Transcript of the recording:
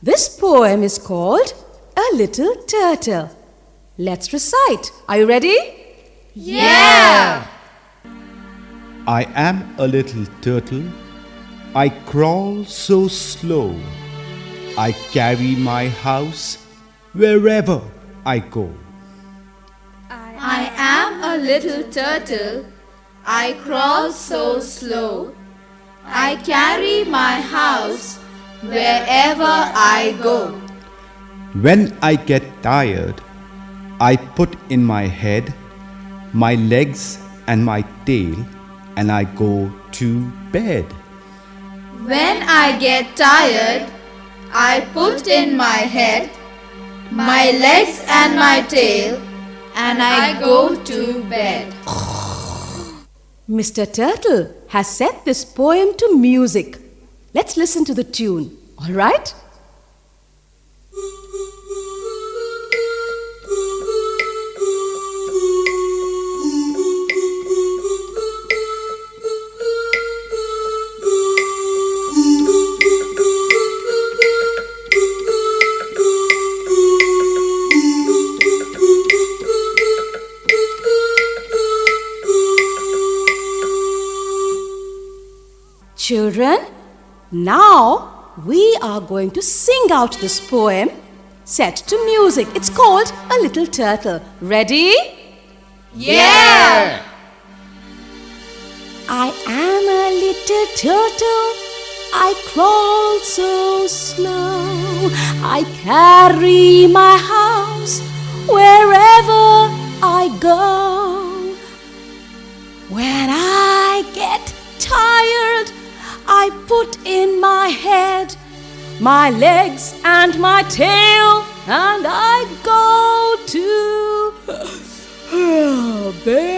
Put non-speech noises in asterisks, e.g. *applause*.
This poem is called A Little Turtle. Let's recite. Are you ready? Yeah! I am a little turtle. I crawl so slow. I carry my house wherever I go. I am a little turtle. I crawl so slow. I carry my house wherever I go. When I get tired, I put in my head, my legs, and my tail, and I go to bed. When I get tired, I put in my head, my legs, and my tail, and I go to bed. Mr. Turtle has set this poem to music. Let's listen to the tune, all right? Children, now we are going to sing out this poem set to music. It's called A Little Turtle. Ready? Yeah! I am a little turtle. I crawl so slow. I carry my house wherever I go. When I get I put in my head, my legs, and my tail, and I go to *sighs* bed.